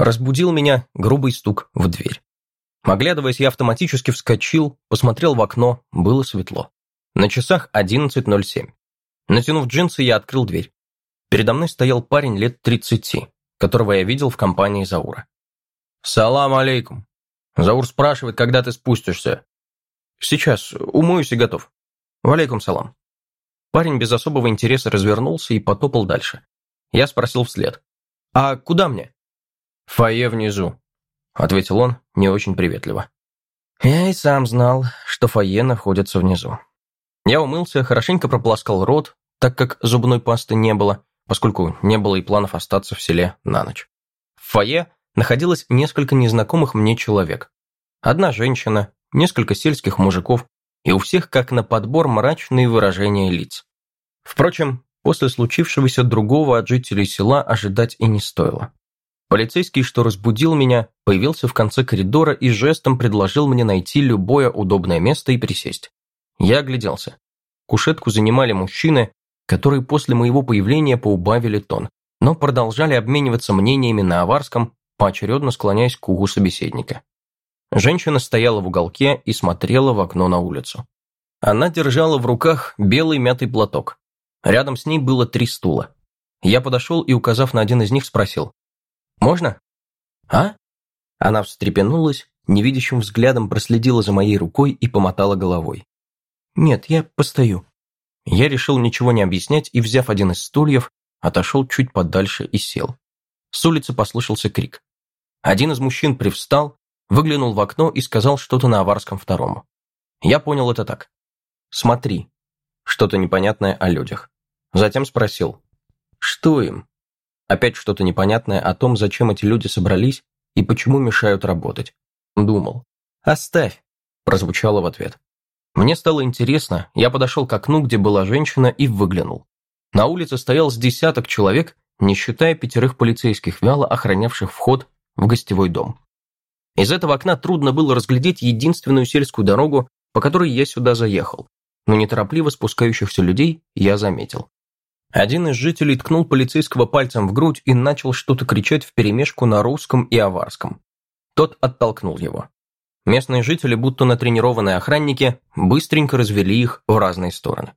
Разбудил меня грубый стук в дверь. Оглядываясь, я автоматически вскочил, посмотрел в окно, было светло. На часах 11.07. Натянув джинсы, я открыл дверь. Передо мной стоял парень лет 30, которого я видел в компании Заура. «Салам алейкум!» Заур спрашивает, когда ты спустишься. «Сейчас, умоюсь и готов». «Валейкум салам». Парень без особого интереса развернулся и потопал дальше. Я спросил вслед. «А куда мне?» «Фойе внизу», — ответил он не очень приветливо. Я и сам знал, что фойе находится внизу. Я умылся, хорошенько прополоскал рот, так как зубной пасты не было, поскольку не было и планов остаться в селе на ночь. В фойе находилось несколько незнакомых мне человек. Одна женщина, несколько сельских мужиков, и у всех, как на подбор, мрачные выражения лиц. Впрочем, после случившегося другого от жителей села ожидать и не стоило. Полицейский, что разбудил меня, появился в конце коридора и жестом предложил мне найти любое удобное место и присесть. Я огляделся. Кушетку занимали мужчины, которые после моего появления поубавили тон, но продолжали обмениваться мнениями на аварском, поочередно склоняясь к угу собеседника. Женщина стояла в уголке и смотрела в окно на улицу. Она держала в руках белый мятый платок. Рядом с ней было три стула. Я подошел и, указав на один из них, спросил. «Можно?» «А?» Она встрепенулась, невидящим взглядом проследила за моей рукой и помотала головой. «Нет, я постою». Я решил ничего не объяснять и, взяв один из стульев, отошел чуть подальше и сел. С улицы послышался крик. Один из мужчин привстал, выглянул в окно и сказал что-то на аварском второму. Я понял это так. «Смотри». Что-то непонятное о людях. Затем спросил. «Что им?» Опять что-то непонятное о том, зачем эти люди собрались и почему мешают работать. Думал. «Оставь», прозвучало в ответ. Мне стало интересно, я подошел к окну, где была женщина, и выглянул. На улице стоял с десяток человек, не считая пятерых полицейских, вяло охранявших вход в гостевой дом. Из этого окна трудно было разглядеть единственную сельскую дорогу, по которой я сюда заехал, но неторопливо спускающихся людей я заметил. Один из жителей ткнул полицейского пальцем в грудь и начал что-то кричать вперемешку на русском и аварском. Тот оттолкнул его. Местные жители, будто натренированные охранники, быстренько развели их в разные стороны.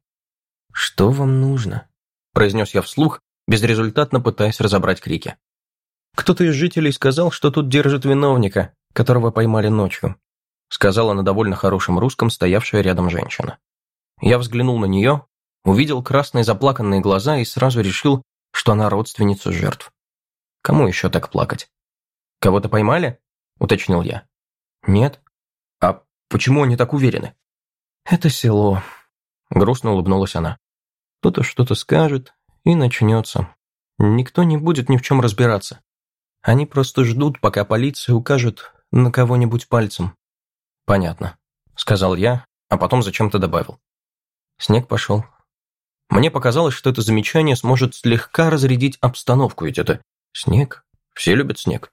«Что вам нужно?» – произнес я вслух, безрезультатно пытаясь разобрать крики. «Кто-то из жителей сказал, что тут держит виновника, которого поймали ночью», сказала на довольно хорошем русском стоявшая рядом женщина. Я взглянул на нее, увидел красные заплаканные глаза и сразу решил, что она родственница жертв. Кому еще так плакать? «Кого-то поймали?» – уточнил я. «Нет». «А почему они так уверены?» «Это село», – грустно улыбнулась она. «Кто-то что-то скажет, и начнется. Никто не будет ни в чем разбираться. Они просто ждут, пока полиция укажет на кого-нибудь пальцем». «Понятно», – сказал я, а потом зачем-то добавил. Снег пошел. Мне показалось, что это замечание сможет слегка разрядить обстановку, ведь это снег. Все любят снег.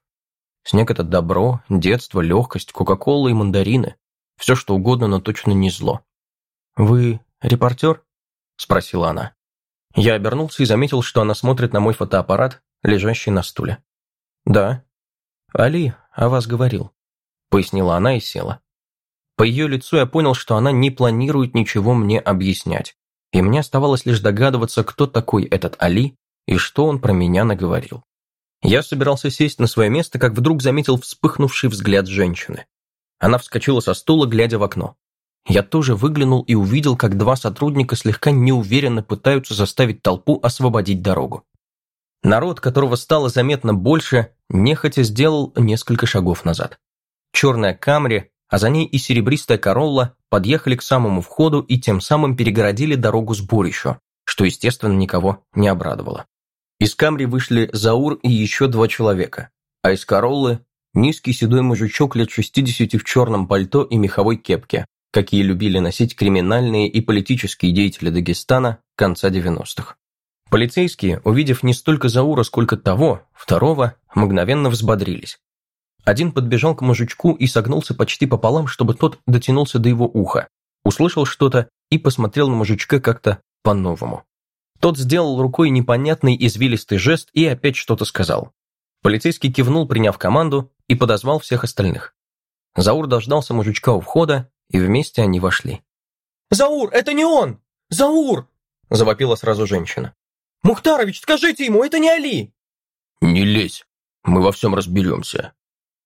Снег – это добро, детство, легкость, кока-кола и мандарины. Все, что угодно, но точно не зло. «Вы репортер?» – спросила она. Я обернулся и заметил, что она смотрит на мой фотоаппарат, лежащий на стуле. «Да». «Али о вас говорил», – пояснила она и села. По ее лицу я понял, что она не планирует ничего мне объяснять, и мне оставалось лишь догадываться, кто такой этот Али и что он про меня наговорил. Я собирался сесть на свое место, как вдруг заметил вспыхнувший взгляд женщины. Она вскочила со стула, глядя в окно. Я тоже выглянул и увидел, как два сотрудника слегка неуверенно пытаются заставить толпу освободить дорогу. Народ, которого стало заметно больше, нехотя сделал несколько шагов назад. Черная Камри, а за ней и серебристая Королла подъехали к самому входу и тем самым перегородили дорогу сборищу, что, естественно, никого не обрадовало. Из Камри вышли Заур и еще два человека, а из Короллы – низкий седой мужичок лет 60 в черном пальто и меховой кепке, какие любили носить криминальные и политические деятели Дагестана конца 90-х. Полицейские, увидев не столько Заура, сколько того, второго, мгновенно взбодрились. Один подбежал к мужичку и согнулся почти пополам, чтобы тот дотянулся до его уха, услышал что-то и посмотрел на мужичка как-то по-новому. Тот сделал рукой непонятный извилистый жест и опять что-то сказал. Полицейский кивнул, приняв команду, и подозвал всех остальных. Заур дождался мужичка у входа, и вместе они вошли. «Заур, это не он! Заур!» – завопила сразу женщина. «Мухтарович, скажите ему, это не Али!» «Не лезь, мы во всем разберемся», –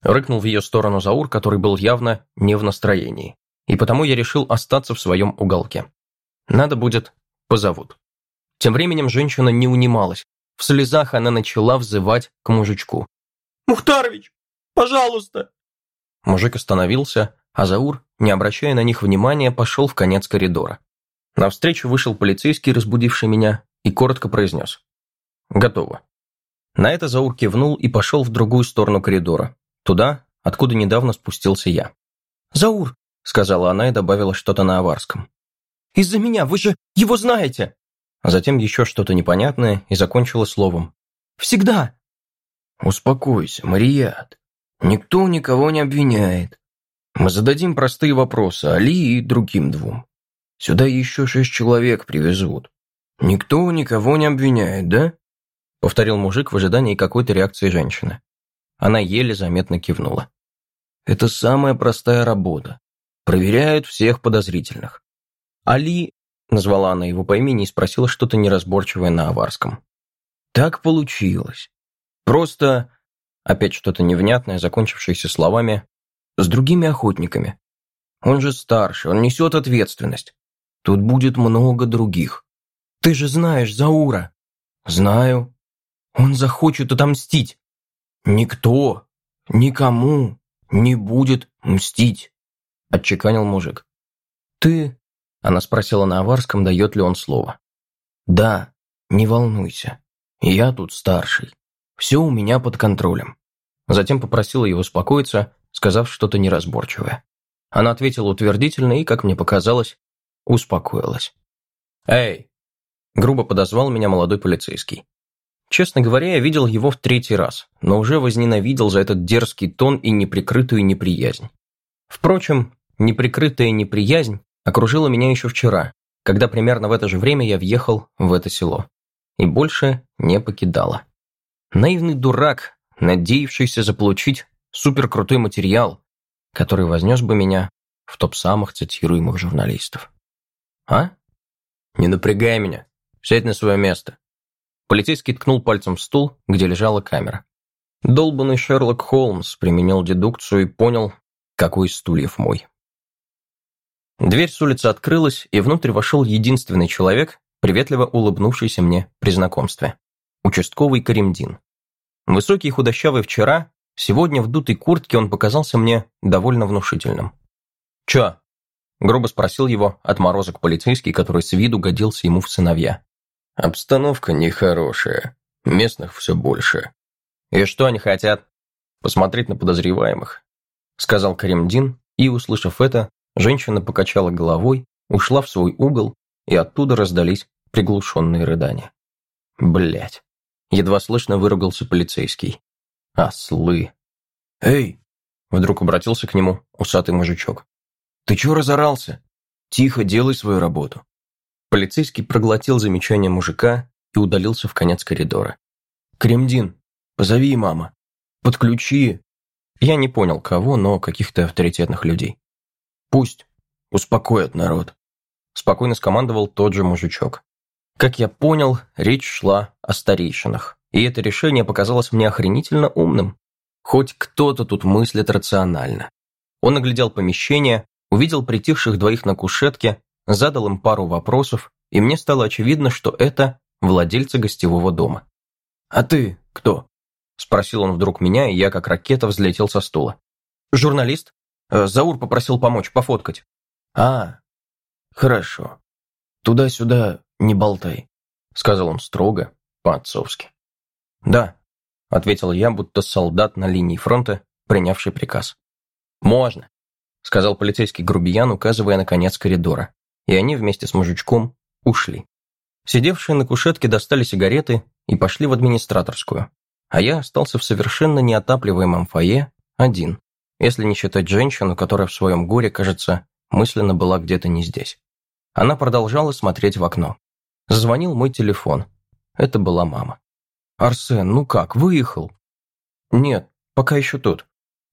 рыкнул в ее сторону Заур, который был явно не в настроении, и потому я решил остаться в своем уголке. Надо будет, позовут. Тем временем женщина не унималась, в слезах она начала взывать к мужичку. «Мухтарович, пожалуйста!» Мужик остановился, а Заур, не обращая на них внимания, пошел в конец коридора. Навстречу вышел полицейский, разбудивший меня, и коротко произнес. «Готово». На это Заур кивнул и пошел в другую сторону коридора, туда, откуда недавно спустился я. «Заур», — сказала она и добавила что-то на аварском. «Из-за меня, вы же его знаете!» а затем еще что-то непонятное и закончила словом. «Всегда!» «Успокойся, Марият. Никто никого не обвиняет. Мы зададим простые вопросы Али и другим двум. Сюда еще шесть человек привезут. Никто никого не обвиняет, да?» Повторил мужик в ожидании какой-то реакции женщины. Она еле заметно кивнула. «Это самая простая работа. Проверяют всех подозрительных. Али Назвала она его по имени и спросила что-то неразборчивое на аварском. «Так получилось. Просто...» Опять что-то невнятное, закончившееся словами «с другими охотниками. Он же старше, он несет ответственность. Тут будет много других. Ты же знаешь Заура». «Знаю. Он захочет отомстить». «Никто, никому не будет мстить», — отчеканил мужик. «Ты она спросила на аварском, дает ли он слово. «Да, не волнуйся. Я тут старший. Все у меня под контролем». Затем попросила его успокоиться, сказав что-то неразборчивое. Она ответила утвердительно и, как мне показалось, успокоилась. «Эй!» – грубо подозвал меня молодой полицейский. Честно говоря, я видел его в третий раз, но уже возненавидел за этот дерзкий тон и неприкрытую неприязнь. Впрочем, неприкрытая неприязнь окружила меня еще вчера, когда примерно в это же время я въехал в это село. И больше не покидала. Наивный дурак, надеявшийся заполучить суперкрутой материал, который вознес бы меня в топ самых цитируемых журналистов. А? Не напрягай меня. Сядь на свое место. Полицейский ткнул пальцем в стул, где лежала камера. Долбанный Шерлок Холмс применил дедукцию и понял, какой из стульев мой. Дверь с улицы открылась, и внутрь вошел единственный человек, приветливо улыбнувшийся мне при знакомстве. Участковый Каримдин. Высокий и худощавый вчера, сегодня в дутой куртке он показался мне довольно внушительным. «Чё?» – грубо спросил его отморозок полицейский, который с виду годился ему в сыновья. «Обстановка нехорошая. Местных все больше». «И что они хотят?» «Посмотреть на подозреваемых», – сказал Каримдин, и, услышав это, Женщина покачала головой, ушла в свой угол, и оттуда раздались приглушенные рыдания. Блять. Едва слышно выругался полицейский. Ослы. «Эй!» Вдруг обратился к нему усатый мужичок. «Ты чё разорался? Тихо делай свою работу». Полицейский проглотил замечание мужика и удалился в конец коридора. «Кремдин, позови мама. Подключи». Я не понял, кого, но каких-то авторитетных людей. Пусть успокоят народ. Спокойно скомандовал тот же мужичок. Как я понял, речь шла о старейшинах. И это решение показалось мне охренительно умным. Хоть кто-то тут мыслит рационально. Он оглядел помещение, увидел притихших двоих на кушетке, задал им пару вопросов, и мне стало очевидно, что это владельцы гостевого дома. «А ты кто?» – спросил он вдруг меня, и я как ракета взлетел со стула. «Журналист», Э, Заур попросил помочь, пофоткать. А, хорошо. Туда-сюда не болтай, сказал он строго, по-отцовски. Да, ответил я, будто солдат на линии фронта, принявший приказ. Можно, сказал полицейский грубиян, указывая на конец коридора. И они вместе с мужичком ушли. Сидевшие на кушетке достали сигареты и пошли в администраторскую. А я остался в совершенно неотапливаемом фойе один, если не считать женщину, которая в своем горе, кажется, мысленно была где-то не здесь. Она продолжала смотреть в окно. Зазвонил мой телефон. Это была мама. «Арсен, ну как, выехал?» Нет, пока еще тут.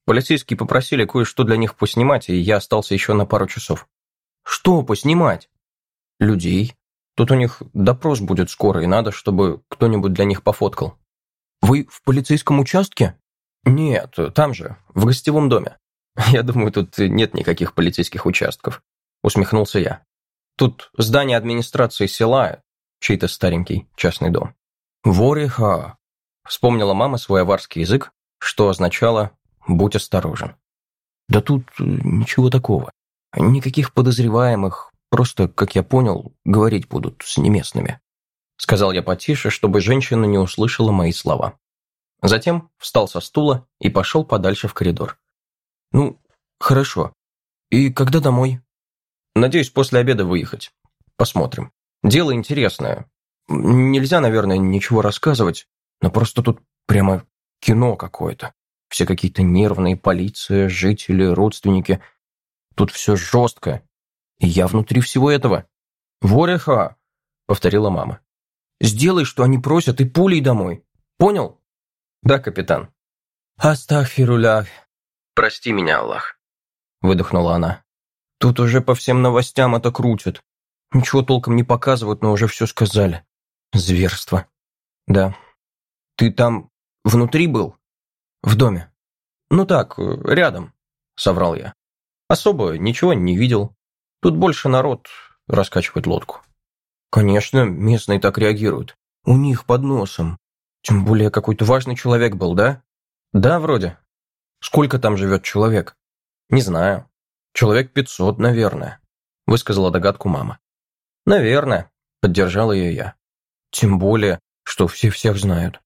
Полицейские попросили кое-что для них поснимать, и я остался еще на пару часов. Что поснимать? Людей. Тут у них допрос будет скоро, и надо, чтобы кто-нибудь для них пофоткал. Вы в полицейском участке? Нет, там же, в гостевом доме. Я думаю, тут нет никаких полицейских участков. Усмехнулся я. Тут здание администрации села, чей-то старенький частный дом. Вориха. Вспомнила мама свой аварский язык, что означало «будь осторожен». Да тут ничего такого. Никаких подозреваемых, просто, как я понял, говорить будут с неместными. Сказал я потише, чтобы женщина не услышала мои слова. Затем встал со стула и пошел подальше в коридор. Ну, хорошо. И когда домой? Надеюсь, после обеда выехать. Посмотрим. Дело интересное. Нельзя, наверное, ничего рассказывать, но просто тут прямо кино какое-то. Все какие-то нервные, полиция, жители, родственники. Тут все жестко. И я внутри всего этого. «Вореха!» — повторила мама. «Сделай, что они просят, и пулей домой. Понял?» «Да, капитан». «Астахфируля». «Прости меня, Аллах», — выдохнула она. «Тут уже по всем новостям это крутят. Ничего толком не показывают, но уже все сказали. Зверство». «Да». «Ты там внутри был?» «В доме». «Ну так, рядом», — соврал я. «Особо ничего не видел. Тут больше народ раскачивает лодку». «Конечно, местные так реагируют. У них под носом. Тем более какой-то важный человек был, да?» «Да, вроде. Сколько там живет человек?» «Не знаю. Человек пятьсот, наверное», — высказала догадку мама. «Наверное», — поддержал ее я. «Тем более, что все всех знают.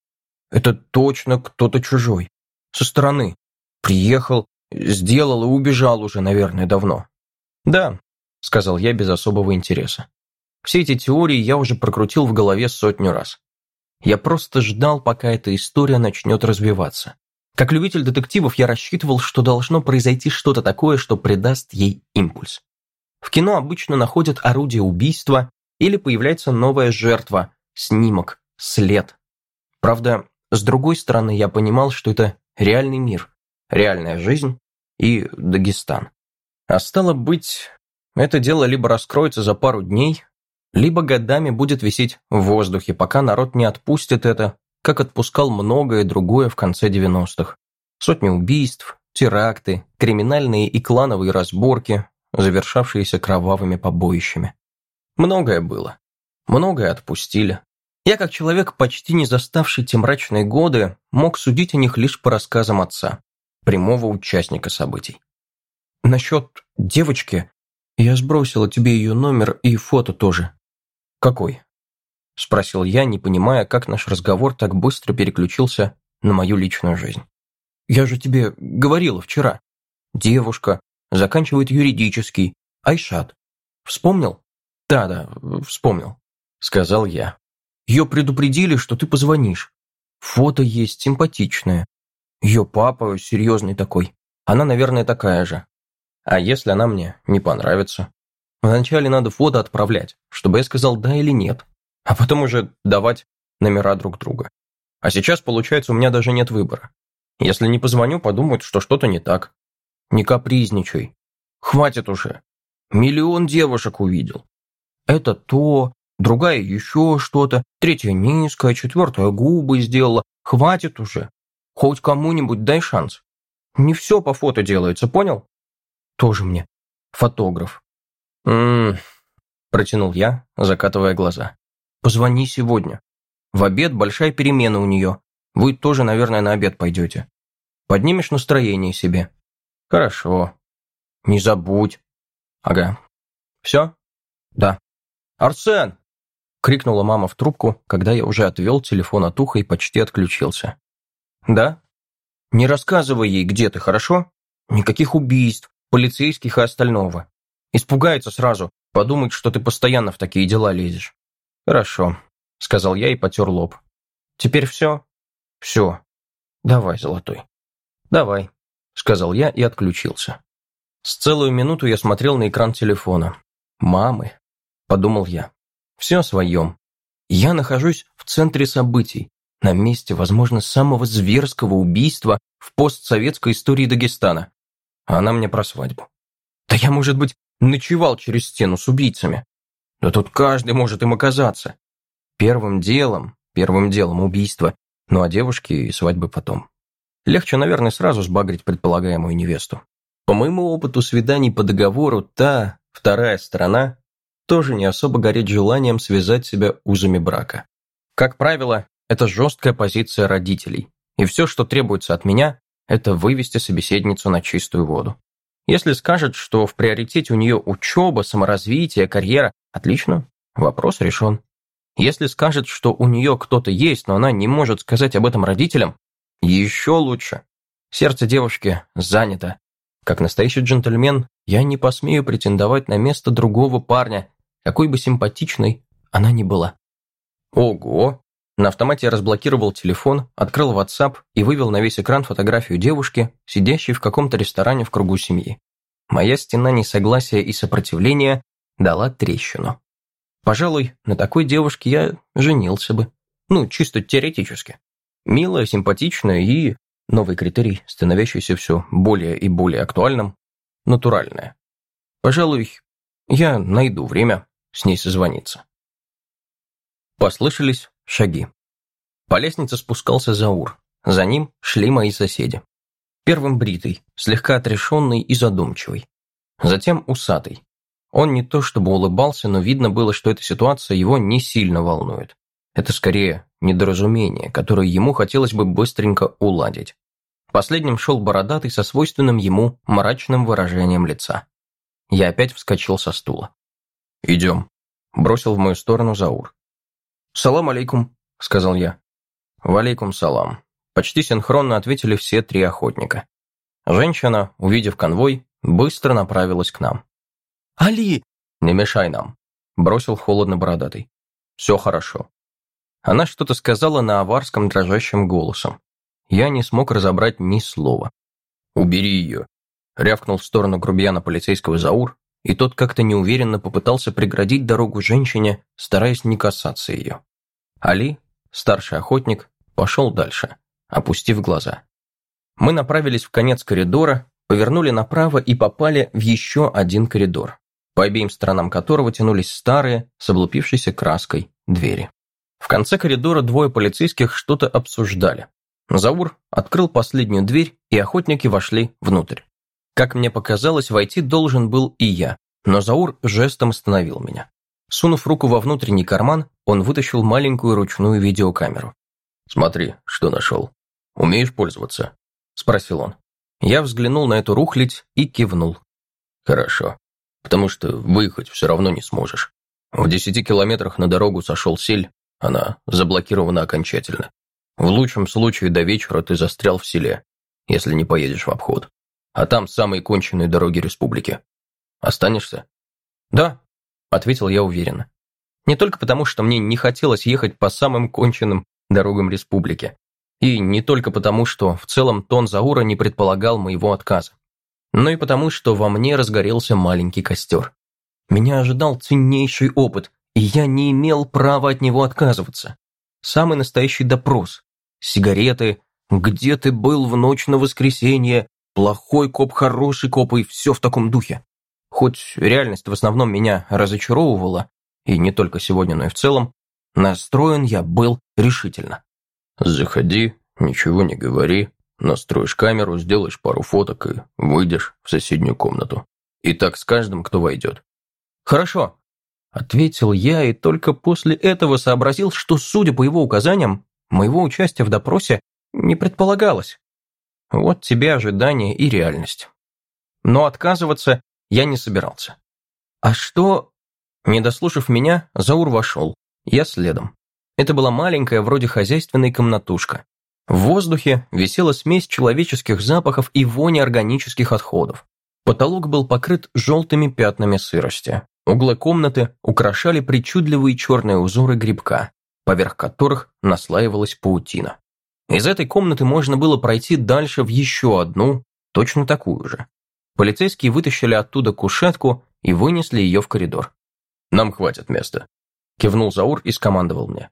Это точно кто-то чужой со стороны. Приехал, сделал и убежал уже, наверное, давно. Да, сказал я без особого интереса. Все эти теории я уже прокрутил в голове сотню раз. Я просто ждал, пока эта история начнет развиваться. Как любитель детективов я рассчитывал, что должно произойти что-то такое, что придаст ей импульс. В кино обычно находят орудие убийства или появляется новая жертва, снимок, след. Правда, с другой стороны, я понимал, что это реальный мир, реальная жизнь и Дагестан. А стало быть, это дело либо раскроется за пару дней, либо годами будет висеть в воздухе, пока народ не отпустит это, как отпускал многое другое в конце 90-х. Сотни убийств, теракты, криминальные и клановые разборки, завершавшиеся кровавыми побоищами. Многое было. Многое отпустили. Я, как человек, почти не заставший те мрачные годы, мог судить о них лишь по рассказам отца, прямого участника событий. Насчет девочки, я сбросила тебе ее номер и фото тоже. Какой? Спросил я, не понимая, как наш разговор так быстро переключился на мою личную жизнь. Я же тебе говорила вчера. Девушка, заканчивает юридический, Айшат. Вспомнил? Да-да, вспомнил, сказал я. Ее предупредили, что ты позвонишь. Фото есть симпатичное. Ее папа серьезный такой. Она, наверное, такая же. А если она мне не понравится? Вначале надо фото отправлять, чтобы я сказал да или нет, а потом уже давать номера друг друга. А сейчас, получается, у меня даже нет выбора. Если не позвоню, подумают, что что-то не так. Не капризничай. Хватит уже. Миллион девушек увидел. Это то, другая еще что-то, третья низкая, четвертая губы сделала. Хватит уже. Хоть кому-нибудь дай шанс. Не все по фото делается, понял? Тоже мне фотограф. Ммм, протянул я, закатывая глаза. Позвони сегодня. В обед большая перемена у нее. Вы тоже, наверное, на обед пойдете. Поднимешь настроение себе. Хорошо. Не забудь. Ага. Все? Да. Арсен! крикнула мама в трубку, когда я уже отвел телефон от уха и почти отключился. «Да?» «Не рассказывай ей, где ты, хорошо? Никаких убийств, полицейских и остального. Испугается сразу, подумает, что ты постоянно в такие дела лезешь». «Хорошо», — сказал я и потер лоб. «Теперь все?» «Все. Давай, золотой». «Давай», — сказал я и отключился. С целую минуту я смотрел на экран телефона. «Мамы», — подумал я. Все о своем. Я нахожусь в центре событий, на месте, возможно, самого зверского убийства в постсоветской истории Дагестана. Она мне про свадьбу. Да я, может быть, ночевал через стену с убийцами. Да тут каждый может им оказаться. Первым делом, первым делом убийство, ну а девушки и свадьбы потом. Легче, наверное, сразу сбагрить предполагаемую невесту. По моему опыту свиданий по договору, та, вторая сторона, тоже не особо горит желанием связать себя узами брака. Как правило, это жесткая позиция родителей, и все, что требуется от меня, это вывести собеседницу на чистую воду. Если скажет, что в приоритете у нее учеба, саморазвитие, карьера, отлично, вопрос решен. Если скажет, что у нее кто-то есть, но она не может сказать об этом родителям, еще лучше. Сердце девушки занято. Как настоящий джентльмен, я не посмею претендовать на место другого парня, какой бы симпатичной она ни была. Ого! На автомате я разблокировал телефон, открыл WhatsApp и вывел на весь экран фотографию девушки, сидящей в каком-то ресторане в кругу семьи. Моя стена несогласия и сопротивления дала трещину. Пожалуй, на такой девушке я женился бы. Ну, чисто теоретически. Милая, симпатичная и, новый критерий, становящийся все более и более актуальным, натуральная. Пожалуй, я найду время с ней созвониться. Послышались шаги. По лестнице спускался Заур. За ним шли мои соседи. Первым бритый, слегка отрешенный и задумчивый. Затем усатый. Он не то чтобы улыбался, но видно было, что эта ситуация его не сильно волнует. Это скорее недоразумение, которое ему хотелось бы быстренько уладить. Последним шел бородатый со свойственным ему мрачным выражением лица. Я опять вскочил со стула. «Идем», – бросил в мою сторону Заур. «Салам алейкум», – сказал я. «Валейкум салам», – почти синхронно ответили все три охотника. Женщина, увидев конвой, быстро направилась к нам. «Али!» «Не мешай нам», – бросил холодно бородатый. «Все хорошо». Она что-то сказала на аварском дрожащим голосом. Я не смог разобрать ни слова. «Убери ее», – рявкнул в сторону грубияна полицейского Заур, и тот как-то неуверенно попытался преградить дорогу женщине, стараясь не касаться ее. Али, старший охотник, пошел дальше, опустив глаза. Мы направились в конец коридора, повернули направо и попали в еще один коридор, по обеим сторонам которого тянулись старые, с облупившейся краской, двери. В конце коридора двое полицейских что-то обсуждали. Заур открыл последнюю дверь, и охотники вошли внутрь. Как мне показалось, войти должен был и я, но Заур жестом остановил меня. Сунув руку во внутренний карман, он вытащил маленькую ручную видеокамеру. «Смотри, что нашел. Умеешь пользоваться?» – спросил он. Я взглянул на эту рухлядь и кивнул. «Хорошо, потому что выехать все равно не сможешь. В десяти километрах на дорогу сошел сель, она заблокирована окончательно. В лучшем случае до вечера ты застрял в селе, если не поедешь в обход а там самые конченые дороги республики. Останешься?» «Да», — ответил я уверенно. Не только потому, что мне не хотелось ехать по самым конченным дорогам республики, и не только потому, что в целом тон Заура не предполагал моего отказа, но и потому, что во мне разгорелся маленький костер. Меня ожидал ценнейший опыт, и я не имел права от него отказываться. Самый настоящий допрос. Сигареты, где ты был в ночь на воскресенье, Плохой коп, хороший коп и все в таком духе. Хоть реальность в основном меня разочаровывала, и не только сегодня, но и в целом, настроен я был решительно. «Заходи, ничего не говори, настроишь камеру, сделаешь пару фоток и выйдешь в соседнюю комнату. И так с каждым, кто войдет». «Хорошо», — ответил я, и только после этого сообразил, что, судя по его указаниям, моего участия в допросе не предполагалось. Вот тебе ожидание и реальность. Но отказываться я не собирался. А что... Не дослушав меня, Заур вошел. Я следом. Это была маленькая, вроде хозяйственной комнатушка. В воздухе висела смесь человеческих запахов и вони органических отходов. Потолок был покрыт желтыми пятнами сырости. Углы комнаты украшали причудливые черные узоры грибка, поверх которых наслаивалась паутина. Из этой комнаты можно было пройти дальше в еще одну, точно такую же. Полицейские вытащили оттуда кушетку и вынесли ее в коридор. «Нам хватит места», – кивнул Заур и скомандовал мне.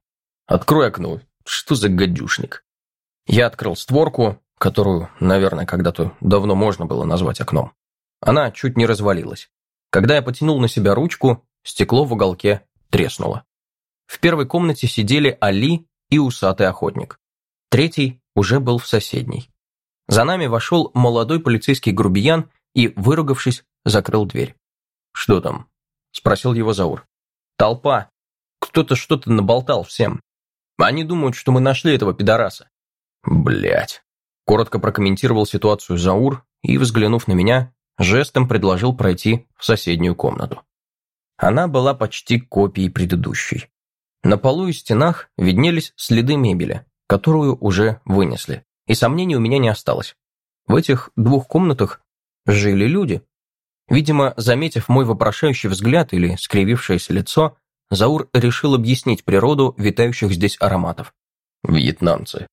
«Открой окно Что за гадюшник? Я открыл створку, которую, наверное, когда-то давно можно было назвать окном. Она чуть не развалилась. Когда я потянул на себя ручку, стекло в уголке треснуло. В первой комнате сидели Али и усатый охотник. Третий уже был в соседней. За нами вошел молодой полицейский грубиян и, выругавшись, закрыл дверь. «Что там?» – спросил его Заур. «Толпа. Кто-то что-то наболтал всем. Они думают, что мы нашли этого пидораса». Блять. Коротко прокомментировал ситуацию Заур и, взглянув на меня, жестом предложил пройти в соседнюю комнату. Она была почти копией предыдущей. На полу и стенах виднелись следы мебели, которую уже вынесли, и сомнений у меня не осталось. В этих двух комнатах жили люди. Видимо, заметив мой вопрошающий взгляд или скривившееся лицо, Заур решил объяснить природу витающих здесь ароматов. Вьетнамцы.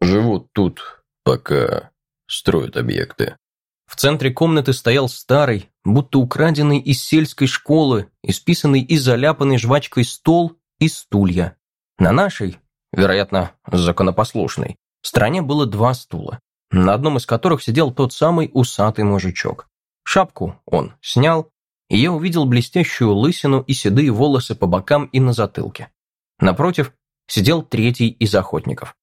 Живут тут, пока строят объекты. В центре комнаты стоял старый, будто украденный из сельской школы, исписанный и заляпанный жвачкой стол и стулья. На нашей, вероятно, законопослушной, стороне было два стула, на одном из которых сидел тот самый усатый мужичок. Шапку он снял, и я увидел блестящую лысину и седые волосы по бокам и на затылке. Напротив сидел третий из охотников.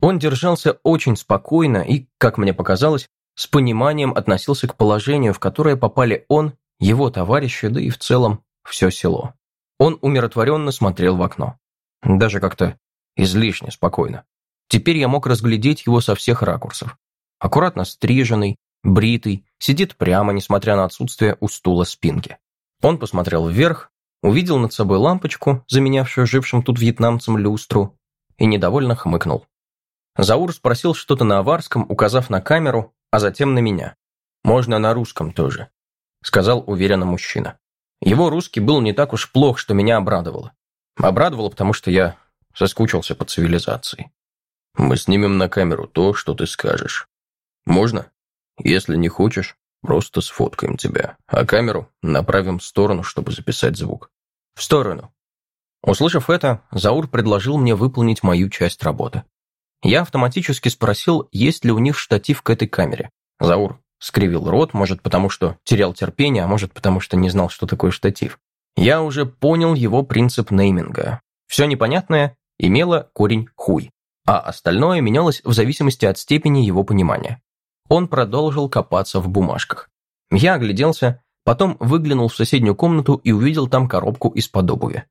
Он держался очень спокойно и, как мне показалось, с пониманием относился к положению, в которое попали он, его товарищи, да и в целом все село. Он умиротворенно смотрел в окно. Даже как-то излишне спокойно. Теперь я мог разглядеть его со всех ракурсов. Аккуратно стриженный, бритый, сидит прямо, несмотря на отсутствие у стула спинки. Он посмотрел вверх, увидел над собой лампочку, заменявшую жившим тут вьетнамцам люстру, и недовольно хмыкнул. Заур спросил что-то на аварском, указав на камеру, а затем на меня. «Можно на русском тоже», — сказал уверенно мужчина. Его русский был не так уж плох, что меня обрадовало. Обрадовало, потому что я соскучился по цивилизации. «Мы снимем на камеру то, что ты скажешь. Можно? Если не хочешь, просто сфоткаем тебя, а камеру направим в сторону, чтобы записать звук». «В сторону». Услышав это, Заур предложил мне выполнить мою часть работы. Я автоматически спросил, есть ли у них штатив к этой камере. Заур скривил рот, может потому что терял терпение, а может потому что не знал, что такое штатив. Я уже понял его принцип нейминга. Все непонятное имело корень «хуй», а остальное менялось в зависимости от степени его понимания. Он продолжил копаться в бумажках. Я огляделся, потом выглянул в соседнюю комнату и увидел там коробку из-под обуви.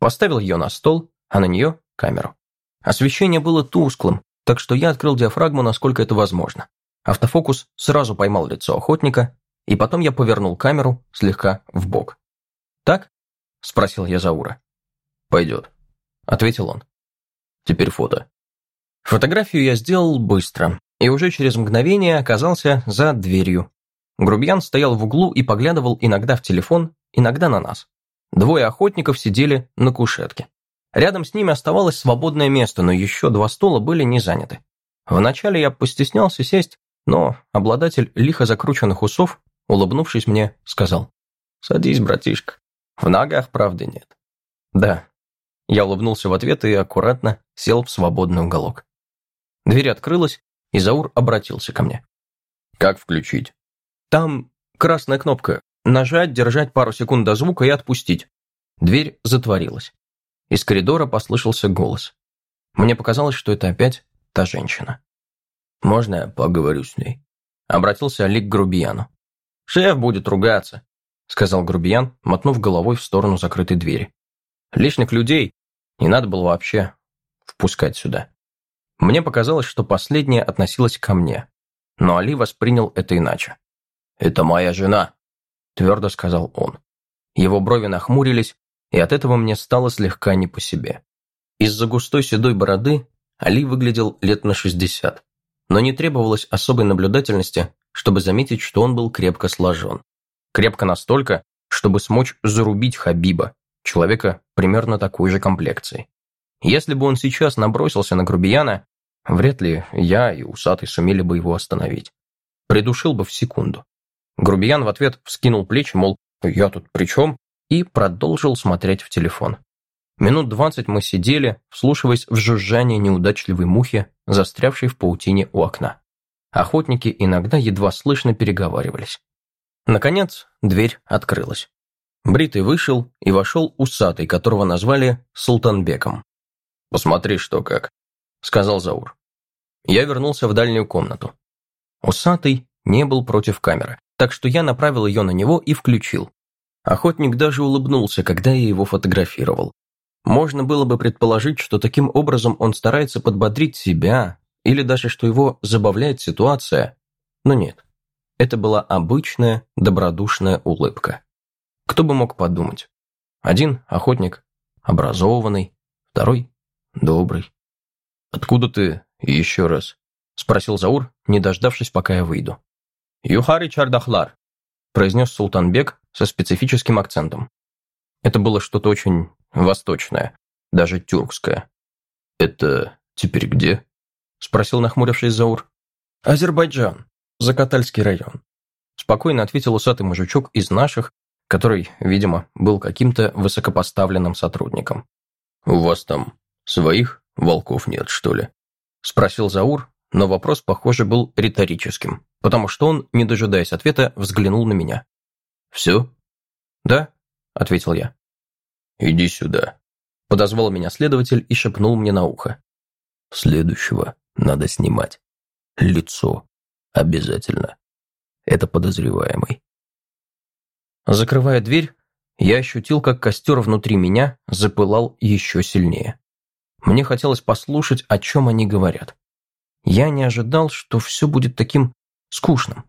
Поставил ее на стол, а на нее камеру. Освещение было тусклым, так что я открыл диафрагму, насколько это возможно. Автофокус сразу поймал лицо охотника, и потом я повернул камеру слегка в бок. «Так?» – спросил я Заура. «Пойдет», – ответил он. «Теперь фото». Фотографию я сделал быстро, и уже через мгновение оказался за дверью. Грубьян стоял в углу и поглядывал иногда в телефон, иногда на нас. Двое охотников сидели на кушетке. Рядом с ними оставалось свободное место, но еще два стула были не заняты. Вначале я постеснялся сесть, но обладатель лихо закрученных усов, улыбнувшись мне, сказал «Садись, братишка, в ногах правды нет». «Да». Я улыбнулся в ответ и аккуратно сел в свободный уголок. Дверь открылась, и Заур обратился ко мне. «Как включить?» «Там красная кнопка. Нажать, держать пару секунд до звука и отпустить». Дверь затворилась. Из коридора послышался голос. Мне показалось, что это опять та женщина. «Можно я поговорю с ней?» Обратился Али к Грубияну. «Шеф будет ругаться», — сказал Грубиян, мотнув головой в сторону закрытой двери. «Лишних людей не надо было вообще впускать сюда». Мне показалось, что последняя относилась ко мне, но Али воспринял это иначе. «Это моя жена», — твердо сказал он. Его брови нахмурились, и от этого мне стало слегка не по себе. Из-за густой седой бороды Али выглядел лет на 60, но не требовалось особой наблюдательности, чтобы заметить, что он был крепко сложен. Крепко настолько, чтобы смочь зарубить Хабиба, человека примерно такой же комплекции. Если бы он сейчас набросился на грубияна, вряд ли я и усатый сумели бы его остановить. Придушил бы в секунду. Грубиян в ответ вскинул плечи, мол, «Я тут при чем?» и продолжил смотреть в телефон. Минут двадцать мы сидели, вслушиваясь в жужжание неудачливой мухи, застрявшей в паутине у окна. Охотники иногда едва слышно переговаривались. Наконец, дверь открылась. Бритый вышел и вошел усатый, которого назвали Султанбеком. «Посмотри, что как», — сказал Заур. Я вернулся в дальнюю комнату. Усатый не был против камеры, так что я направил ее на него и включил. Охотник даже улыбнулся, когда я его фотографировал. Можно было бы предположить, что таким образом он старается подбодрить себя, или даже что его забавляет ситуация, но нет. Это была обычная, добродушная улыбка. Кто бы мог подумать? Один охотник, образованный, второй добрый. «Откуда ты еще раз?» – спросил Заур, не дождавшись, пока я выйду. «Юхари Чардахлар», – произнес Султанбек со специфическим акцентом. Это было что-то очень восточное, даже тюркское. «Это теперь где?» – спросил нахмурившись Заур. «Азербайджан, Закатальский район», – спокойно ответил усатый мужичок из наших, который, видимо, был каким-то высокопоставленным сотрудником. «У вас там своих волков нет, что ли?» – спросил Заур, но вопрос, похоже, был риторическим, потому что он, не дожидаясь ответа, взглянул на меня. «Все?» «Да», – ответил я. «Иди сюда», – подозвал меня следователь и шепнул мне на ухо. «Следующего надо снимать. Лицо. Обязательно. Это подозреваемый». Закрывая дверь, я ощутил, как костер внутри меня запылал еще сильнее. Мне хотелось послушать, о чем они говорят. Я не ожидал, что все будет таким скучным.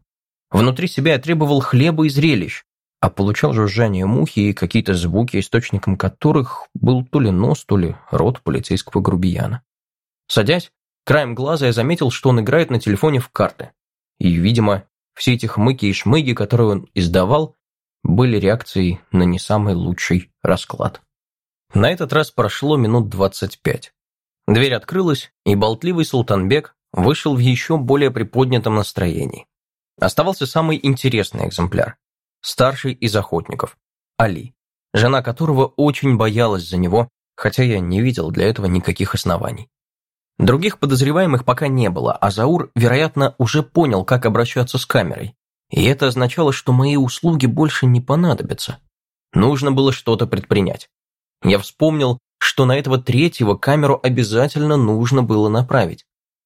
Внутри себя я требовал хлеба и зрелищ, а получал жужжание мухи и какие-то звуки, источником которых был то ли нос, то ли рот полицейского грубияна. Садясь, краем глаза я заметил, что он играет на телефоне в карты. И, видимо, все эти хмыки и шмыги, которые он издавал, были реакцией на не самый лучший расклад. На этот раз прошло минут двадцать пять. Дверь открылась, и болтливый Султанбек вышел в еще более приподнятом настроении. Оставался самый интересный экземпляр. Старший из охотников, Али, жена которого очень боялась за него, хотя я не видел для этого никаких оснований. Других подозреваемых пока не было, а Заур, вероятно, уже понял, как обращаться с камерой. И это означало, что мои услуги больше не понадобятся. Нужно было что-то предпринять. Я вспомнил, что на этого третьего камеру обязательно нужно было направить.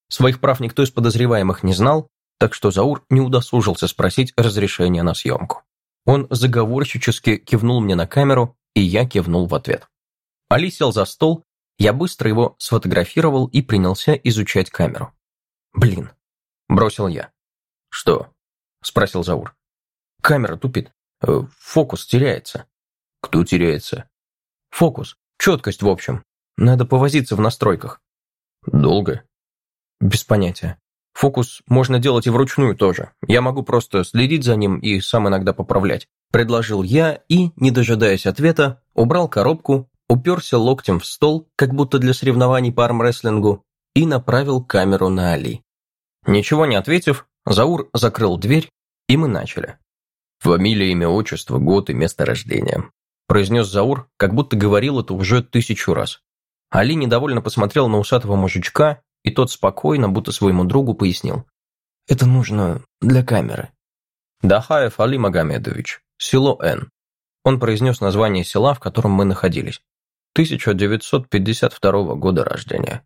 Своих прав никто из подозреваемых не знал, так что Заур не удосужился спросить разрешения на съемку. Он заговорщически кивнул мне на камеру, и я кивнул в ответ. Али сел за стол, я быстро его сфотографировал и принялся изучать камеру. «Блин», — бросил я. «Что?» — спросил Заур. «Камера тупит. Э, фокус теряется». «Кто теряется?» «Фокус. Четкость, в общем. Надо повозиться в настройках». «Долго?» «Без понятия. Фокус можно делать и вручную тоже. Я могу просто следить за ним и сам иногда поправлять. Предложил я и, не дожидаясь ответа, убрал коробку, уперся локтем в стол, как будто для соревнований по армрестлингу, и направил камеру на Али. Ничего не ответив, Заур закрыл дверь, и мы начали. «Фамилия, имя, отчество, год и место рождения», произнес Заур, как будто говорил это уже тысячу раз. Али недовольно посмотрел на усатого мужичка, и тот спокойно, будто своему другу, пояснил. «Это нужно для камеры». «Дахаев Али Магомедович, село Н». Он произнес название села, в котором мы находились. 1952 года рождения.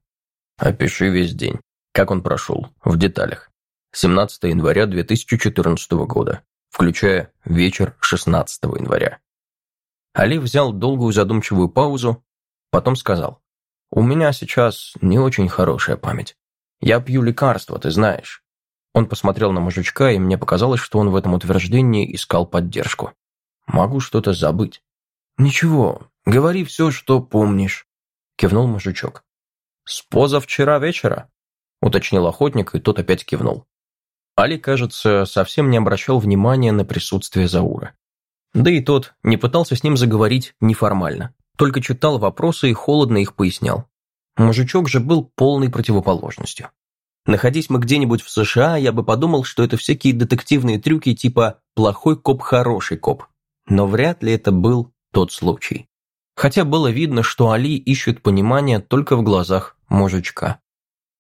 Опиши весь день, как он прошел, в деталях. 17 января 2014 года, включая вечер 16 января. Али взял долгую задумчивую паузу, потом сказал. У меня сейчас не очень хорошая память. Я пью лекарства, ты знаешь». Он посмотрел на мужичка, и мне показалось, что он в этом утверждении искал поддержку. «Могу что-то забыть». «Ничего, говори все, что помнишь», — кивнул мужичок. «С позавчера вечера?» — уточнил охотник, и тот опять кивнул. Али, кажется, совсем не обращал внимания на присутствие Заура. Да и тот не пытался с ним заговорить неформально только читал вопросы и холодно их пояснял. Мужичок же был полной противоположностью. Находись мы где-нибудь в США, я бы подумал, что это всякие детективные трюки типа «плохой коп, хороший коп». Но вряд ли это был тот случай. Хотя было видно, что Али ищет понимания только в глазах мужичка.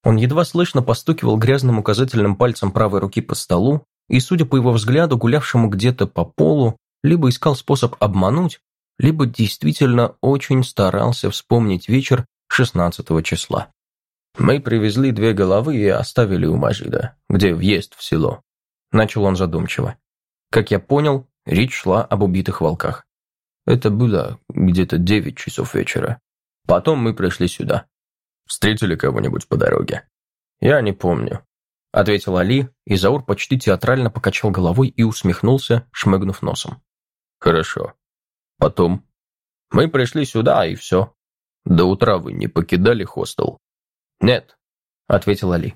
Он едва слышно постукивал грязным указательным пальцем правой руки по столу и, судя по его взгляду, гулявшему где-то по полу, либо искал способ обмануть, либо действительно очень старался вспомнить вечер 16 числа. Мы привезли две головы и оставили у Мажида, где въезд в село. Начал он задумчиво. Как я понял, речь шла об убитых волках. Это было где-то девять часов вечера. Потом мы пришли сюда. Встретили кого-нибудь по дороге? Я не помню. Ответил Али, и Заур почти театрально покачал головой и усмехнулся, шмыгнув носом. Хорошо. Потом. Мы пришли сюда, и все. До утра вы не покидали хостел? Нет, ответил Али.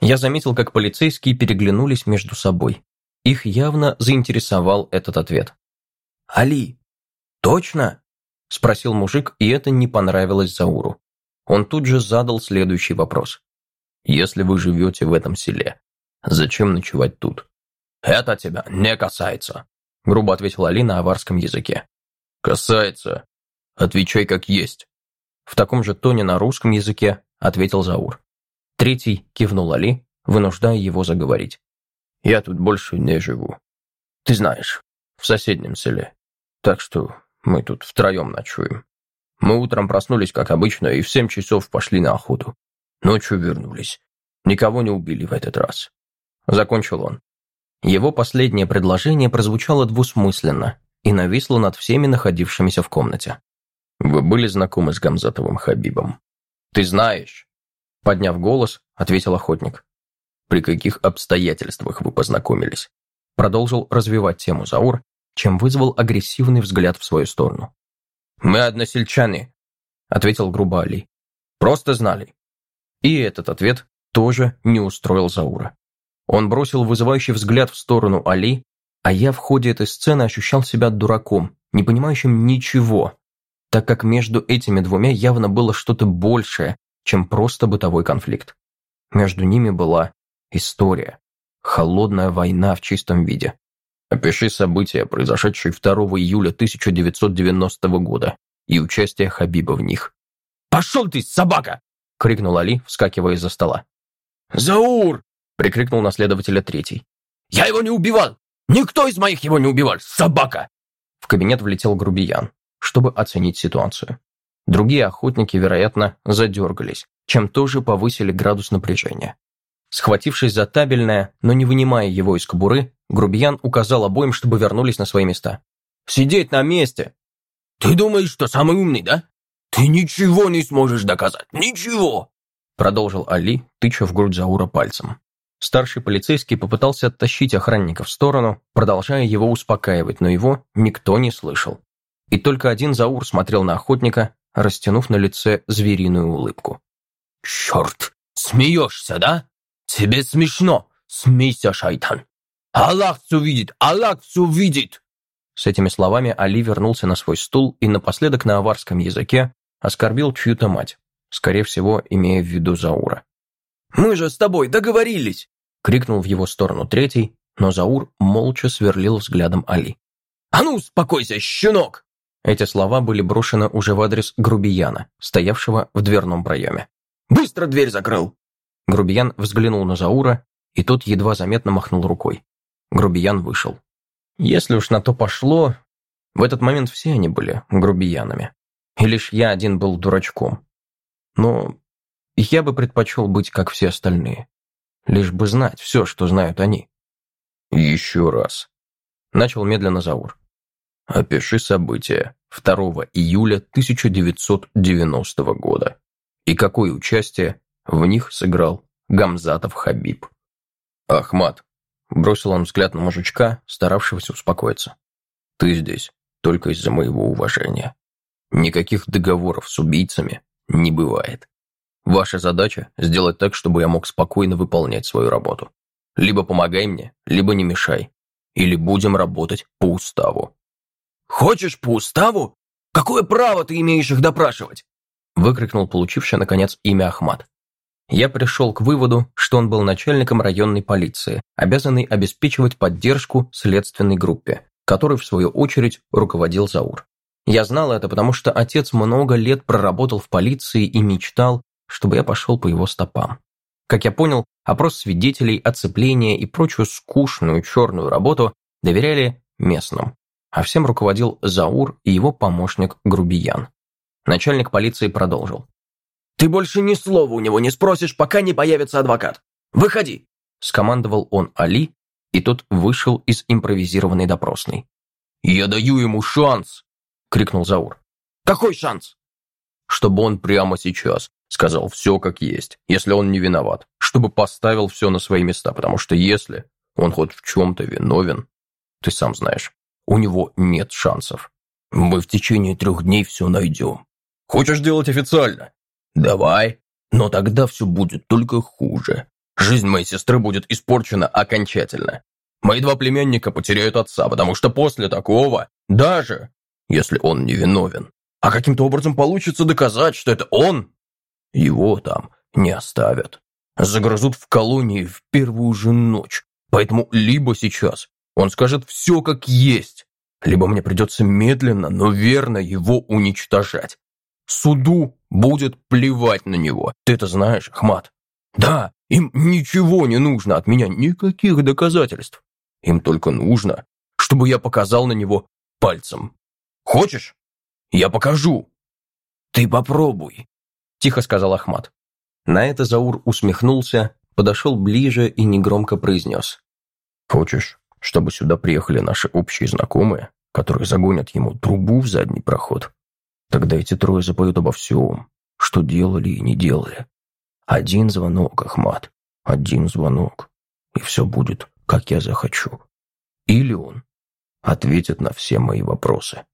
Я заметил, как полицейские переглянулись между собой. Их явно заинтересовал этот ответ. «Али, точно?» – спросил мужик, и это не понравилось Зауру. Он тут же задал следующий вопрос. «Если вы живете в этом селе, зачем ночевать тут?» «Это тебя не касается», – грубо ответил Али на аварском языке. «Касается. Отвечай как есть». В таком же тоне на русском языке ответил Заур. Третий кивнул Али, вынуждая его заговорить. «Я тут больше не живу. Ты знаешь, в соседнем селе. Так что мы тут втроем ночуем. Мы утром проснулись, как обычно, и в семь часов пошли на охоту. Ночью вернулись. Никого не убили в этот раз». Закончил он. Его последнее предложение прозвучало двусмысленно и нависло над всеми находившимися в комнате. «Вы были знакомы с Гамзатовым Хабибом?» «Ты знаешь?» Подняв голос, ответил охотник. «При каких обстоятельствах вы познакомились?» Продолжил развивать тему Заур, чем вызвал агрессивный взгляд в свою сторону. «Мы односельчане», — ответил грубо Али. «Просто знали». И этот ответ тоже не устроил Заура. Он бросил вызывающий взгляд в сторону Али, а я в ходе этой сцены ощущал себя дураком, не понимающим ничего, так как между этими двумя явно было что-то большее, чем просто бытовой конфликт. Между ними была история, холодная война в чистом виде. Опиши события, произошедшие 2 июля 1990 года, и участие Хабиба в них. «Пошел ты, собака!» — крикнул Али, вскакивая из-за стола. «Заур!» — прикрикнул на следователя третий. «Я его не убивал! Никто из моих его не убивал, собака!» В кабинет влетел грубиян, чтобы оценить ситуацию. Другие охотники, вероятно, задергались, чем тоже повысили градус напряжения. Схватившись за табельное, но не вынимая его из кобуры, грубиян указал обоим, чтобы вернулись на свои места. «Сидеть на месте!» «Ты думаешь, что самый умный, да? Ты ничего не сможешь доказать, ничего!» Продолжил Али, тыча в грудь Заура пальцем. Старший полицейский попытался оттащить охранника в сторону, продолжая его успокаивать, но его никто не слышал. И только один Заур смотрел на охотника, растянув на лице звериную улыбку. «Черт, смеешься, да? Тебе смешно. Смейся, шайтан. Аллах все видит, Аллах все видит!» С этими словами Али вернулся на свой стул и напоследок на аварском языке оскорбил чью-то мать, скорее всего, имея в виду Заура. «Мы же с тобой договорились!» — крикнул в его сторону третий, но Заур молча сверлил взглядом Али. «А ну, успокойся, щенок!» Эти слова были брошены уже в адрес грубияна, стоявшего в дверном проеме. «Быстро дверь закрыл!» Грубиян взглянул на Заура, и тот едва заметно махнул рукой. Грубиян вышел. Если уж на то пошло, в этот момент все они были грубиянами. И лишь я один был дурачком. Но я бы предпочел быть как все остальные. Лишь бы знать все, что знают они. «Еще раз», — начал медленно Заур. «Опиши события, 2 июля 1990 года. И какое участие в них сыграл Гамзатов Хабиб. «Ахмат», – бросил он взгляд на мужичка, старавшегося успокоиться. «Ты здесь только из-за моего уважения. Никаких договоров с убийцами не бывает. Ваша задача – сделать так, чтобы я мог спокойно выполнять свою работу. Либо помогай мне, либо не мешай. Или будем работать по уставу. «Хочешь по уставу? Какое право ты имеешь их допрашивать?» выкрикнул получивший, наконец, имя Ахмат. Я пришел к выводу, что он был начальником районной полиции, обязанный обеспечивать поддержку следственной группе, которой, в свою очередь, руководил Заур. Я знал это, потому что отец много лет проработал в полиции и мечтал, чтобы я пошел по его стопам. Как я понял, опрос свидетелей, оцепление и прочую скучную черную работу доверяли местным, а всем руководил Заур и его помощник Грубиян. Начальник полиции продолжил. «Ты больше ни слова у него не спросишь, пока не появится адвокат. Выходи!» Скомандовал он Али, и тот вышел из импровизированной допросной. «Я даю ему шанс!» — крикнул Заур. «Какой шанс?» «Чтобы он прямо сейчас сказал все как есть, если он не виноват, чтобы поставил все на свои места, потому что если он хоть в чем-то виновен, ты сам знаешь, у него нет шансов. Мы в течение трех дней все найдем. Хочешь делать официально? Давай. Но тогда все будет только хуже. Жизнь моей сестры будет испорчена окончательно. Мои два племянника потеряют отца, потому что после такого, даже если он не виновен, а каким-то образом получится доказать, что это он, его там не оставят. Загрызут в колонии в первую же ночь. Поэтому либо сейчас он скажет все как есть, либо мне придется медленно, но верно его уничтожать. Суду будет плевать на него. Ты это знаешь, Ахмат? Да, им ничего не нужно от меня, никаких доказательств. Им только нужно, чтобы я показал на него пальцем. Хочешь? Я покажу. Ты попробуй, тихо сказал Ахмат. На это Заур усмехнулся, подошел ближе и негромко произнес. Хочешь, чтобы сюда приехали наши общие знакомые, которые загонят ему трубу в задний проход? Тогда эти трое запоют обо всем, что делали и не делали. Один звонок, Ахмат, один звонок, и все будет, как я захочу. Или он ответит на все мои вопросы.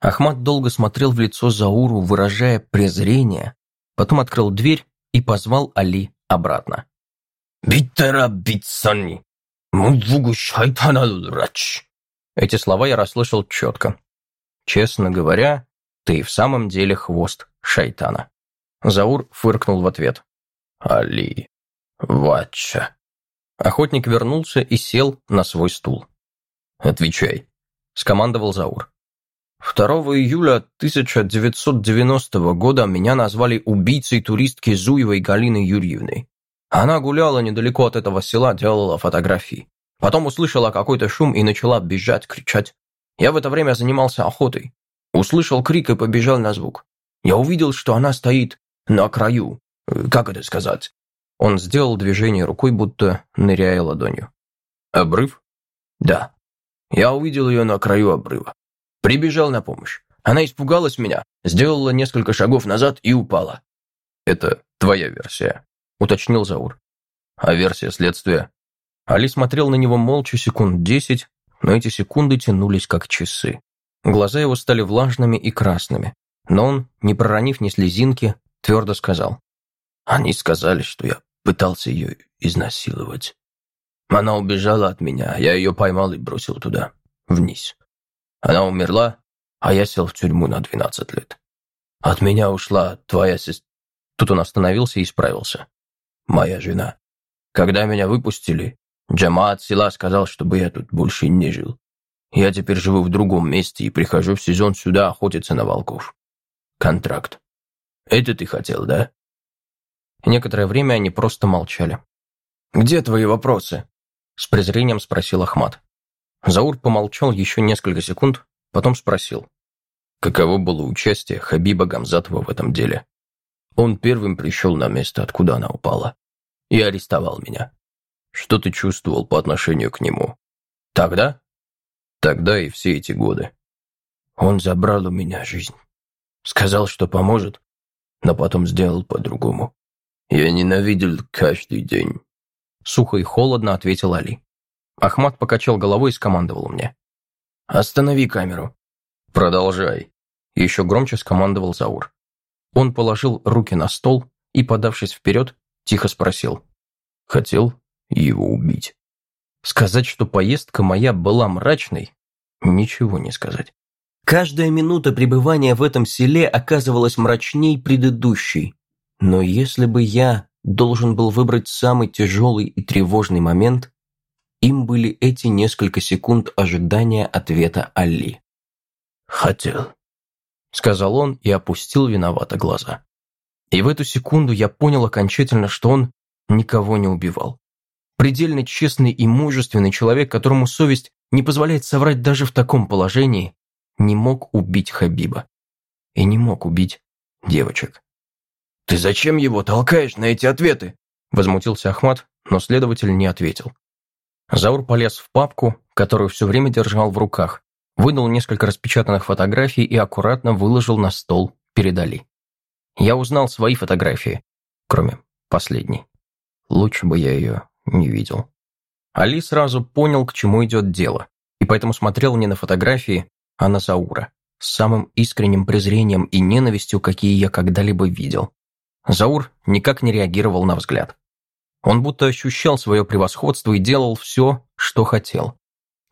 Ахмат долго смотрел в лицо Зауру, выражая презрение, потом открыл дверь и позвал Али обратно. «Биттера битсани, мувугу шайтаналрач». Эти слова я расслышал четко. Честно говоря, ты и в самом деле хвост шайтана. Заур фыркнул в ответ. «Али, ватча». Охотник вернулся и сел на свой стул. «Отвечай», — скомандовал Заур. 2 июля 1990 года меня назвали убийцей туристки Зуевой Галины Юрьевны. Она гуляла недалеко от этого села, делала фотографии. Потом услышала какой-то шум и начала бежать, кричать. Я в это время занимался охотой. Услышал крик и побежал на звук. Я увидел, что она стоит на краю. Э, как это сказать? Он сделал движение рукой, будто ныряя ладонью. «Обрыв?» «Да. Я увидел ее на краю обрыва. Прибежал на помощь. Она испугалась меня, сделала несколько шагов назад и упала». «Это твоя версия», — уточнил Заур. «А версия следствия?» Али смотрел на него молча секунд десять, но эти секунды тянулись как часы. Глаза его стали влажными и красными, но он, не проронив ни слезинки, твердо сказал. «Они сказали, что я пытался ее изнасиловать. Она убежала от меня, я ее поймал и бросил туда, вниз. Она умерла, а я сел в тюрьму на 12 лет. От меня ушла твоя сестра...» Тут он остановился и исправился. «Моя жена. Когда меня выпустили, Джамаат Сила сказал, чтобы я тут больше не жил. Я теперь живу в другом месте и прихожу в сезон сюда охотиться на волков. Контракт. Это ты хотел, да?» Некоторое время они просто молчали. «Где твои вопросы?» С презрением спросил Ахмат. Заур помолчал еще несколько секунд, потом спросил. Каково было участие Хабиба Гамзатова в этом деле? Он первым пришел на место, откуда она упала, и арестовал меня. Что ты чувствовал по отношению к нему? Тогда? Тогда и все эти годы. Он забрал у меня жизнь. Сказал, что поможет, но потом сделал по-другому. Я ненавидел каждый день. Сухо и холодно ответил Али. Ахмат покачал головой и скомандовал мне. «Останови камеру». «Продолжай», — еще громче скомандовал Заур. Он положил руки на стол и, подавшись вперед, тихо спросил. «Хотел его убить?» Сказать, что поездка моя была мрачной, ничего не сказать. Каждая минута пребывания в этом селе оказывалась мрачней предыдущей. Но если бы я должен был выбрать самый тяжелый и тревожный момент, им были эти несколько секунд ожидания ответа Али. «Хотел», сказал он и опустил виновато глаза. И в эту секунду я понял окончательно, что он никого не убивал. Предельно честный и мужественный человек, которому совесть не позволяет соврать даже в таком положении, не мог убить Хабиба. И не мог убить девочек. «Ты зачем его толкаешь на эти ответы?» Возмутился Ахмат, но следователь не ответил. Заур полез в папку, которую все время держал в руках, вынул несколько распечатанных фотографий и аккуратно выложил на стол перед Али. Я узнал свои фотографии, кроме последней. Лучше бы я ее не видел. Али сразу понял, к чему идет дело, и поэтому смотрел не на фотографии, а на Заура, с самым искренним презрением и ненавистью, какие я когда-либо видел. Заур никак не реагировал на взгляд. Он будто ощущал свое превосходство и делал все, что хотел.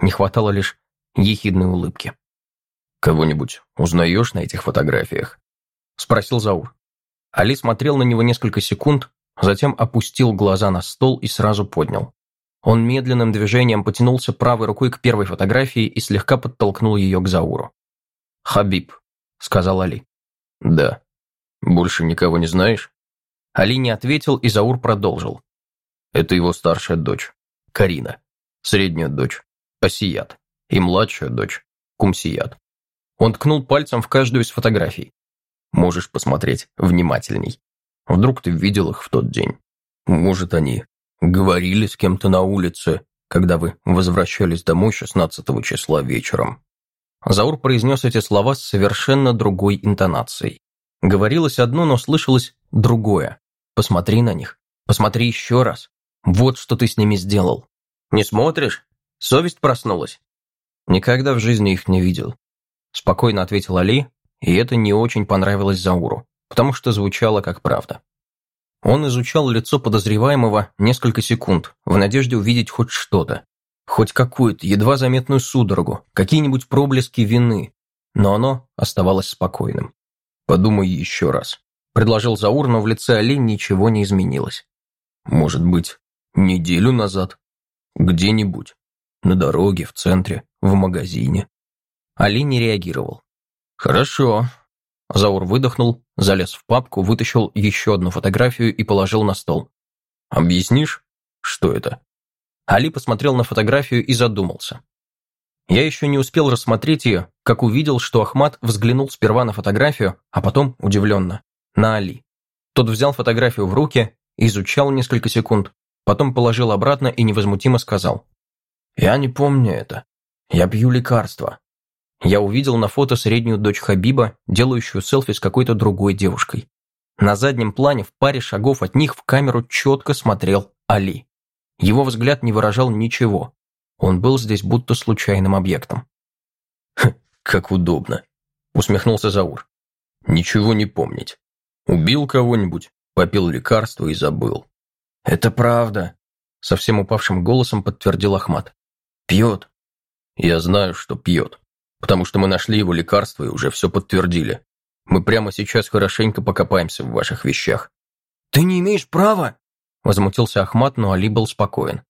Не хватало лишь ехидной улыбки. «Кого-нибудь узнаешь на этих фотографиях?» – спросил Заур. Али смотрел на него несколько секунд, затем опустил глаза на стол и сразу поднял. Он медленным движением потянулся правой рукой к первой фотографии и слегка подтолкнул ее к Зауру. «Хабиб», – сказал Али. «Да». «Больше никого не знаешь?» Али не ответил, и Заур продолжил. «Это его старшая дочь, Карина, средняя дочь, Асият, и младшая дочь, Кумсият». Он ткнул пальцем в каждую из фотографий. «Можешь посмотреть внимательней. Вдруг ты видел их в тот день? Может, они говорили с кем-то на улице, когда вы возвращались домой 16 числа вечером?» Заур произнес эти слова с совершенно другой интонацией. Говорилось одно, но слышалось другое. «Посмотри на них. Посмотри еще раз. Вот что ты с ними сделал. Не смотришь? Совесть проснулась?» «Никогда в жизни их не видел», – спокойно ответил Али, и это не очень понравилось Зауру, потому что звучало как правда. Он изучал лицо подозреваемого несколько секунд, в надежде увидеть хоть что-то, Хоть какую-то едва заметную судорогу, какие-нибудь проблески вины. Но оно оставалось спокойным. «Подумай еще раз», – предложил Заур, но в лице Али ничего не изменилось. «Может быть, неделю назад? Где-нибудь? На дороге, в центре, в магазине?» Али не реагировал. «Хорошо». Заур выдохнул, залез в папку, вытащил еще одну фотографию и положил на стол. «Объяснишь, что это?» Али посмотрел на фотографию и задумался. Я еще не успел рассмотреть ее, как увидел, что Ахмат взглянул сперва на фотографию, а потом, удивленно, на Али. Тот взял фотографию в руки, изучал несколько секунд, потом положил обратно и невозмутимо сказал. «Я не помню это. Я пью лекарства». Я увидел на фото среднюю дочь Хабиба, делающую селфи с какой-то другой девушкой. На заднем плане в паре шагов от них в камеру четко смотрел Али. Его взгляд не выражал ничего. Он был здесь будто случайным объектом. «Хм, «Как удобно», — усмехнулся Заур. «Ничего не помнить. Убил кого-нибудь, попил лекарство и забыл». «Это правда», — совсем упавшим голосом подтвердил Ахмат. «Пьет». «Я знаю, что пьет, потому что мы нашли его лекарство и уже все подтвердили. Мы прямо сейчас хорошенько покопаемся в ваших вещах». «Ты не имеешь права!» Возмутился Ахмат, но Али был спокоен.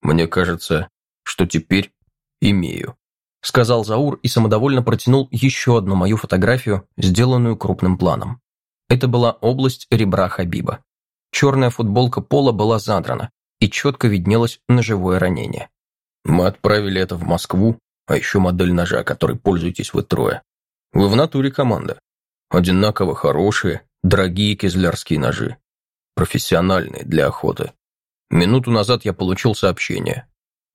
«Мне кажется, что теперь имею», сказал Заур и самодовольно протянул еще одну мою фотографию, сделанную крупным планом. Это была область ребра Хабиба. Черная футболка пола была задрана, и четко виднелось ножевое ранение. «Мы отправили это в Москву, а еще модель ножа, которой пользуетесь вы трое. Вы в натуре команда. Одинаково хорошие, дорогие кизлярские ножи профессиональные для охоты. Минуту назад я получил сообщение.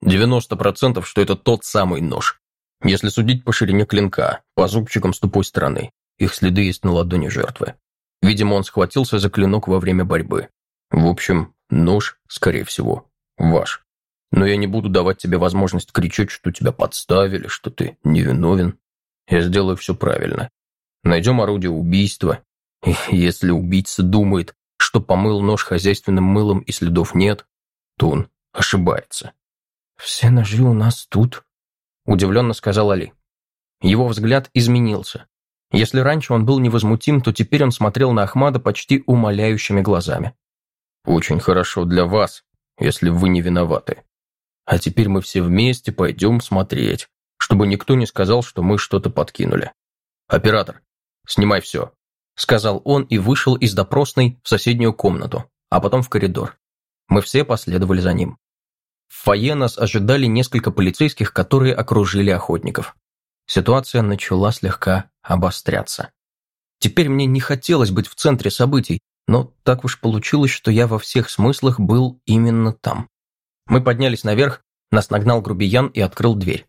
90% что это тот самый нож. Если судить по ширине клинка, по зубчикам с тупой стороны, их следы есть на ладони жертвы. Видимо, он схватился за клинок во время борьбы. В общем, нож, скорее всего, ваш. Но я не буду давать тебе возможность кричать, что тебя подставили, что ты невиновен. Я сделаю все правильно. Найдем орудие убийства. И если убийца думает, что помыл нож хозяйственным мылом и следов нет, то он ошибается. «Все ножи у нас тут», – удивленно сказал Али. Его взгляд изменился. Если раньше он был невозмутим, то теперь он смотрел на Ахмада почти умоляющими глазами. «Очень хорошо для вас, если вы не виноваты. А теперь мы все вместе пойдем смотреть, чтобы никто не сказал, что мы что-то подкинули. Оператор, «Снимай все», — сказал он и вышел из допросной в соседнюю комнату, а потом в коридор. Мы все последовали за ним. В фойе нас ожидали несколько полицейских, которые окружили охотников. Ситуация начала слегка обостряться. Теперь мне не хотелось быть в центре событий, но так уж получилось, что я во всех смыслах был именно там. Мы поднялись наверх, нас нагнал грубиян и открыл дверь.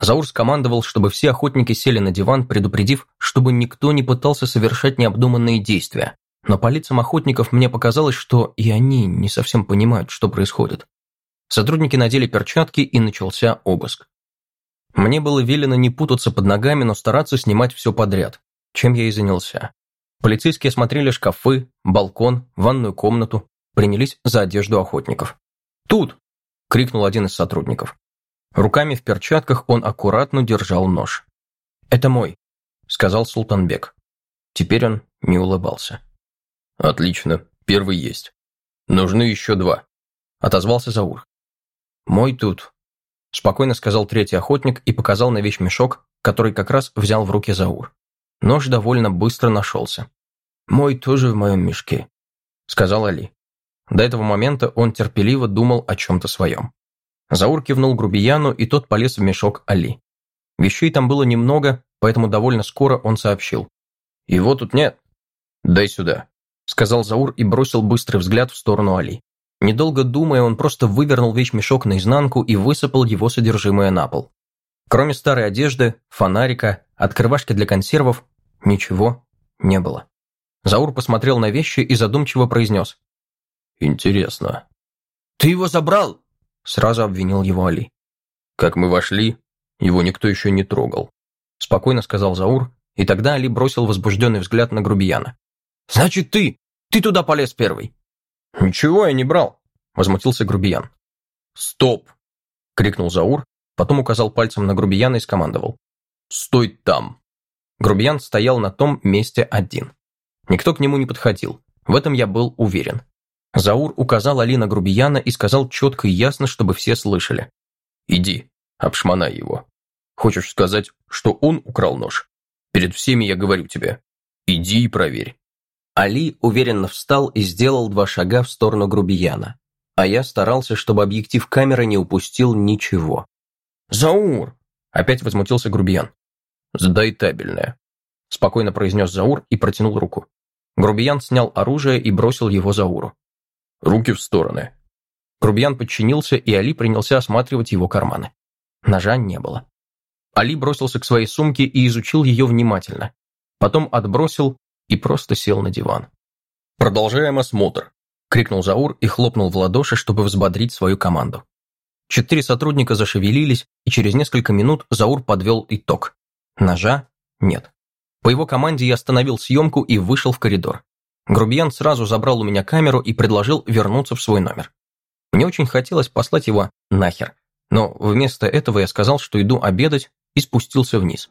Заур скомандовал, чтобы все охотники сели на диван, предупредив, чтобы никто не пытался совершать необдуманные действия. Но по лицам охотников мне показалось, что и они не совсем понимают, что происходит. Сотрудники надели перчатки, и начался обыск. Мне было велено не путаться под ногами, но стараться снимать все подряд, чем я и занялся. Полицейские осмотрели шкафы, балкон, ванную комнату, принялись за одежду охотников. «Тут!» – крикнул один из сотрудников. Руками в перчатках он аккуратно держал нож. «Это мой», – сказал Султанбек. Теперь он не улыбался. «Отлично, первый есть. Нужны еще два», – отозвался Заур. «Мой тут», – спокойно сказал третий охотник и показал на вещмешок, который как раз взял в руки Заур. Нож довольно быстро нашелся. «Мой тоже в моем мешке», – сказал Али. До этого момента он терпеливо думал о чем-то своем. Заур кивнул грубияну, и тот полез в мешок Али. Вещей там было немного, поэтому довольно скоро он сообщил. «Его тут нет. Дай сюда», – сказал Заур и бросил быстрый взгляд в сторону Али. Недолго думая, он просто вывернул вещмешок наизнанку и высыпал его содержимое на пол. Кроме старой одежды, фонарика, открывашки для консервов, ничего не было. Заур посмотрел на вещи и задумчиво произнес. «Интересно». «Ты его забрал?» Сразу обвинил его Али. «Как мы вошли, его никто еще не трогал», спокойно сказал Заур, и тогда Али бросил возбужденный взгляд на грубияна. «Значит, ты! Ты туда полез первый!» «Ничего я не брал», возмутился грубиян. «Стоп!» — крикнул Заур, Потом указал пальцем на грубияна и скомандовал. «Стой там!» Грубиян стоял на том месте один. Никто к нему не подходил. В этом я был уверен. Заур указал Али на грубияна и сказал четко и ясно, чтобы все слышали. «Иди, обшмонай его. Хочешь сказать, что он украл нож? Перед всеми я говорю тебе. Иди и проверь». Али уверенно встал и сделал два шага в сторону грубияна. А я старался, чтобы объектив камеры не упустил ничего. «Заур!» – опять возмутился грубиян. «Сдай табельное», – спокойно произнес Заур и протянул руку. Грубиян снял оружие и бросил его Зауру. «Руки в стороны». Грубиян подчинился, и Али принялся осматривать его карманы. Ножа не было. Али бросился к своей сумке и изучил ее внимательно. Потом отбросил и просто сел на диван. «Продолжаем осмотр», — крикнул Заур и хлопнул в ладоши, чтобы взбодрить свою команду. Четыре сотрудника зашевелились, и через несколько минут Заур подвел итог. Ножа нет. По его команде я остановил съемку и вышел в коридор. Грубиян сразу забрал у меня камеру и предложил вернуться в свой номер. Мне очень хотелось послать его нахер, но вместо этого я сказал, что иду обедать и спустился вниз.